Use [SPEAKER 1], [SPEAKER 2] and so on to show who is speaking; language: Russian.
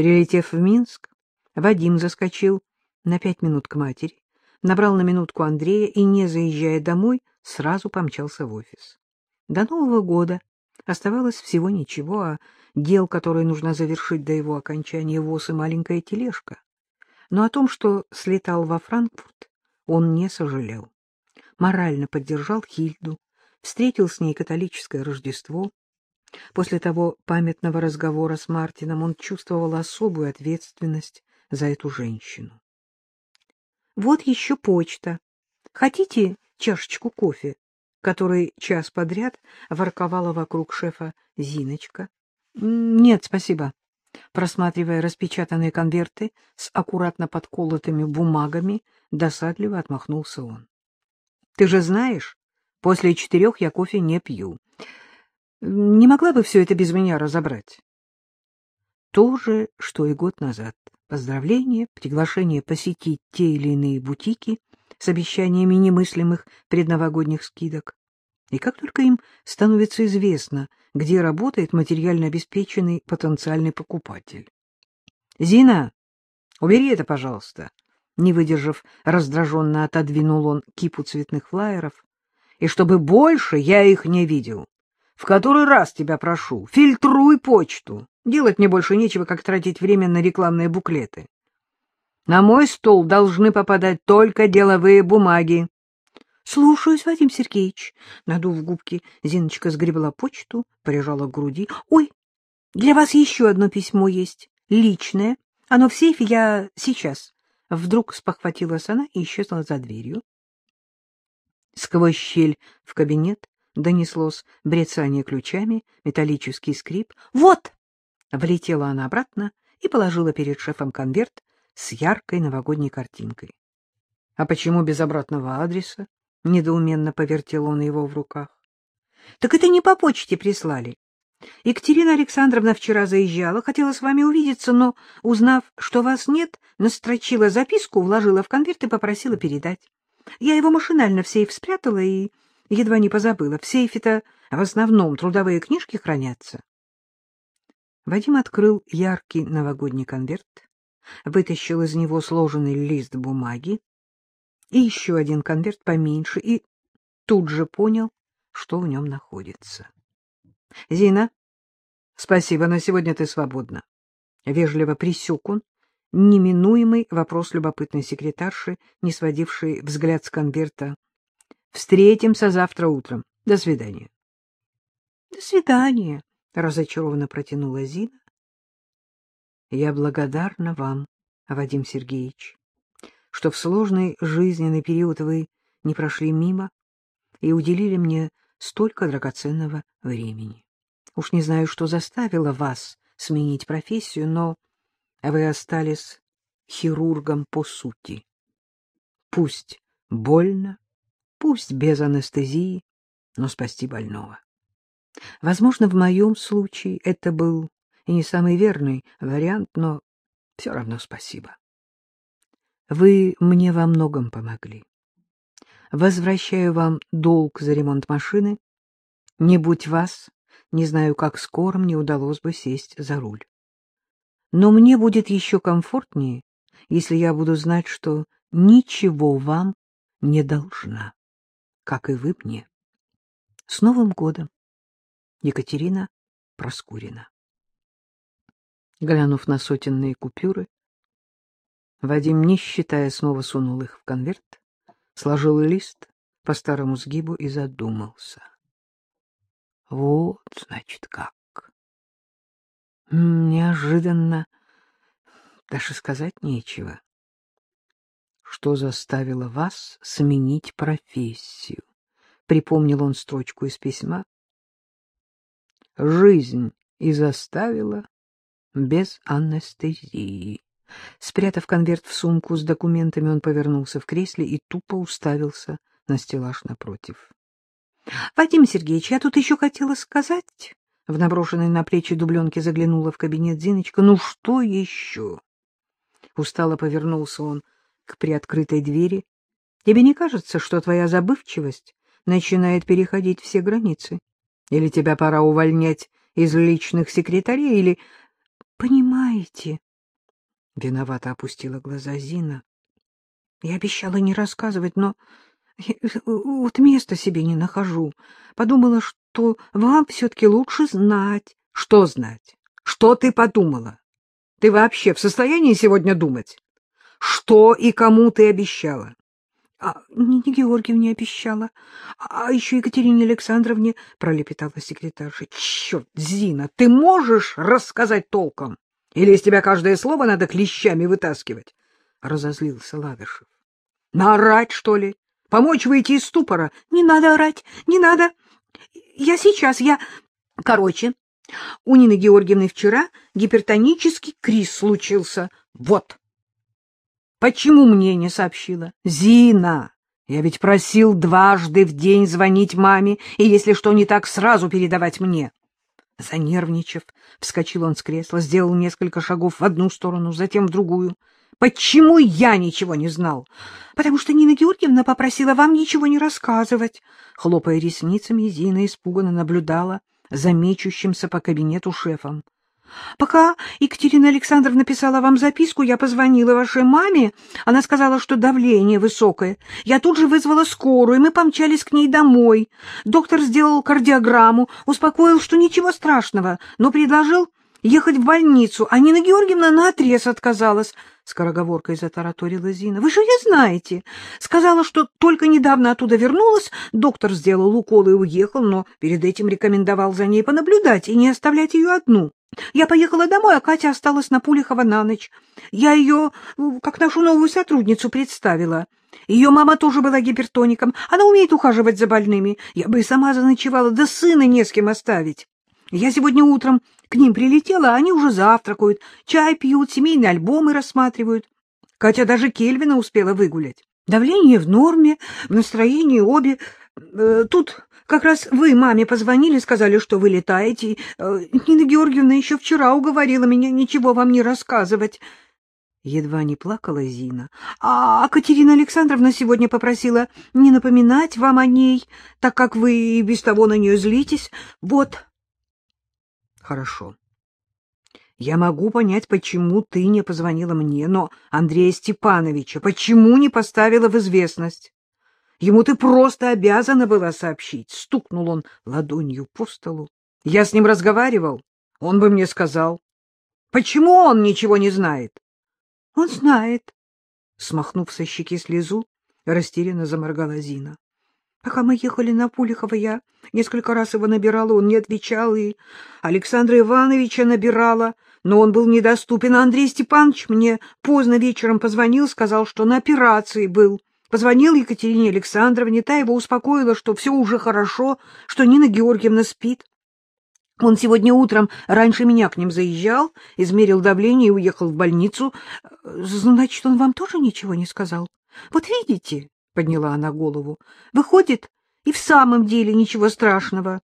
[SPEAKER 1] Прилетев в Минск, Вадим заскочил на пять минут к матери, набрал на минутку Андрея и, не заезжая домой, сразу помчался в офис. До Нового года оставалось всего ничего, а дел, которые нужно завершить до его окончания, ВОЗ и маленькая тележка. Но о том, что слетал во Франкфурт, он не сожалел. Морально поддержал Хильду, встретил с ней католическое Рождество, После того памятного разговора с Мартином он чувствовал особую ответственность за эту женщину. — Вот еще почта. Хотите чашечку кофе? который час подряд ворковала вокруг шефа Зиночка. — Нет, спасибо. Просматривая распечатанные конверты с аккуратно подколотыми бумагами, досадливо отмахнулся он. — Ты же знаешь, после четырех я кофе не пью. Не могла бы все это без меня разобрать? То же, что и год назад. Поздравления, приглашение посетить те или иные бутики с обещаниями немыслимых предновогодних скидок. И как только им становится известно, где работает материально обеспеченный потенциальный покупатель. — Зина, убери это, пожалуйста. Не выдержав, раздраженно отодвинул он кипу цветных флаеров. — И чтобы больше я их не видел. В который раз тебя прошу, фильтруй почту. Делать мне больше нечего, как тратить время на рекламные буклеты. На мой стол должны попадать только деловые бумаги. — Слушаюсь, Вадим Сергеевич. Надув губки, Зиночка сгребла почту, прижала к груди. — Ой, для вас еще одно письмо есть, личное. Оно в сейфе, я сейчас. Вдруг спохватилась она и исчезла за дверью. Сквозь щель в кабинет донеслось брецание ключами, металлический скрип. «Вот!» Влетела она обратно и положила перед шефом конверт с яркой новогодней картинкой. — А почему без обратного адреса? — недоуменно повертел он его в руках. — Так это не по почте прислали. Екатерина Александровна вчера заезжала, хотела с вами увидеться, но, узнав, что вас нет, настрочила записку, вложила в конверт и попросила передать. Я его машинально в сейф спрятала и едва не позабыла. В сейфе-то в основном трудовые книжки хранятся. Вадим открыл яркий новогодний конверт, вытащил из него сложенный лист бумаги и еще один конверт поменьше, и тут же понял, что в нем находится. — Зина, спасибо, на сегодня ты свободна. Вежливо присек он неминуемый вопрос любопытной секретарши, не сводившей взгляд с конверта Встретимся завтра утром. До свидания. — До свидания, — разочарованно протянула Зина. — Я благодарна вам, Вадим Сергеевич, что в сложный жизненный период вы не прошли мимо и уделили мне столько драгоценного времени. Уж не знаю, что заставило вас сменить профессию, но вы остались хирургом по сути. Пусть больно, пусть без анестезии, но спасти больного. Возможно, в моем случае это был и не самый верный вариант, но все равно спасибо. Вы мне во многом помогли. Возвращаю вам долг за ремонт машины. Не будь вас, не знаю, как скоро мне удалось бы сесть за руль. Но мне будет еще комфортнее, если я буду знать, что ничего вам не должна как и вы мне. С Новым годом! Екатерина Проскурина. Глянув на сотенные купюры, Вадим, не считая, снова сунул их в конверт, сложил лист по старому сгибу и задумался. Вот, значит, как. Неожиданно, даже сказать нечего что заставило вас сменить профессию. Припомнил он строчку из письма. Жизнь и заставила без анестезии. Спрятав конверт в сумку с документами, он повернулся в кресле и тупо уставился на стеллаж напротив. — Вадим Сергеевич, я тут еще хотела сказать... В наброшенной на плечи дубленке заглянула в кабинет Зиночка. — Ну что еще? Устало повернулся он к приоткрытой двери. Тебе не кажется, что твоя забывчивость начинает переходить все границы? Или тебя пора увольнять из личных секретарей, или... Понимаете, Виновато опустила глаза Зина. Я обещала не рассказывать, но вот места себе не нахожу. Подумала, что вам все-таки лучше знать.
[SPEAKER 2] Что знать? Что ты подумала? Ты вообще в состоянии сегодня думать? Что и кому ты обещала?
[SPEAKER 1] А Нине Георгиевне обещала, а еще Екатерине Александровне пролепетала секретарша.
[SPEAKER 2] Черт, Зина, ты можешь рассказать толком? Или из тебя каждое слово надо клещами вытаскивать? Разозлился Лавишев. Наорать, что ли? Помочь выйти из ступора?
[SPEAKER 1] Не надо орать, не надо. Я сейчас, я... Короче, у Нины Георгиевны вчера гипертонический криз случился. Вот.
[SPEAKER 2] Почему мне не сообщила? Зина, я ведь просил дважды в день звонить маме, и если что не так, сразу передавать мне. Занервничав, вскочил он с кресла, сделал несколько шагов в одну сторону, затем в другую. Почему я ничего не знал?
[SPEAKER 1] Потому что Нина Георгиевна попросила вам ничего не рассказывать. Хлопая ресницами, Зина испуганно наблюдала за мечущимся по кабинету шефом. Пока Екатерина Александровна писала вам записку, я позвонила вашей маме. Она сказала, что давление высокое. Я тут же вызвала скорую, и мы помчались к ней домой. Доктор сделал кардиограмму, успокоил, что ничего страшного, но предложил ехать в больницу, а Нина Георгиевна наотрез отказалась. Скороговоркой затараторила Зина. — Вы же не знаете. Сказала, что только недавно оттуда вернулась, доктор сделал укол и уехал, но перед этим рекомендовал за ней понаблюдать и не оставлять ее одну. Я поехала домой, а Катя осталась на Пулихова на ночь. Я ее, ну, как нашу новую сотрудницу, представила. Ее мама тоже была гипертоником. Она умеет ухаживать за больными. Я бы и сама заночевала, да сына не с кем оставить. Я сегодня утром к ним прилетела, а они уже завтракают, чай пьют, семейные альбомы рассматривают. Катя даже Кельвина успела выгулять. Давление в норме, в настроении обе. Э, тут как раз вы маме позвонили, сказали, что вы летаете. Э, Нина Георгиевна еще вчера уговорила меня ничего вам не рассказывать. Едва не плакала Зина. А Катерина Александровна сегодня попросила не напоминать вам о ней, так как вы и без того на нее злитесь. Вот.
[SPEAKER 2] Хорошо. Я могу понять, почему ты не позвонила мне, но Андрея Степановича почему не поставила в известность? Ему ты просто обязана была сообщить. Стукнул он ладонью по столу. Я с ним разговаривал. Он бы мне сказал. Почему он ничего не знает?
[SPEAKER 1] Он знает. Смахнув со щеки слезу, растерянно заморгала Зина. Пока мы ехали на Пулихова, я несколько раз его набирала, он не отвечал, и Александра Ивановича набирала, но он был недоступен. А Андрей Степанович мне поздно вечером позвонил, сказал, что на операции был. Позвонил Екатерине Александровне, та его успокоила, что все уже хорошо, что Нина Георгиевна спит. Он сегодня утром раньше меня к ним заезжал, измерил давление и уехал в больницу. Значит, он вам тоже ничего не сказал? Вот видите, — подняла она голову, — выходит, и в самом деле ничего страшного.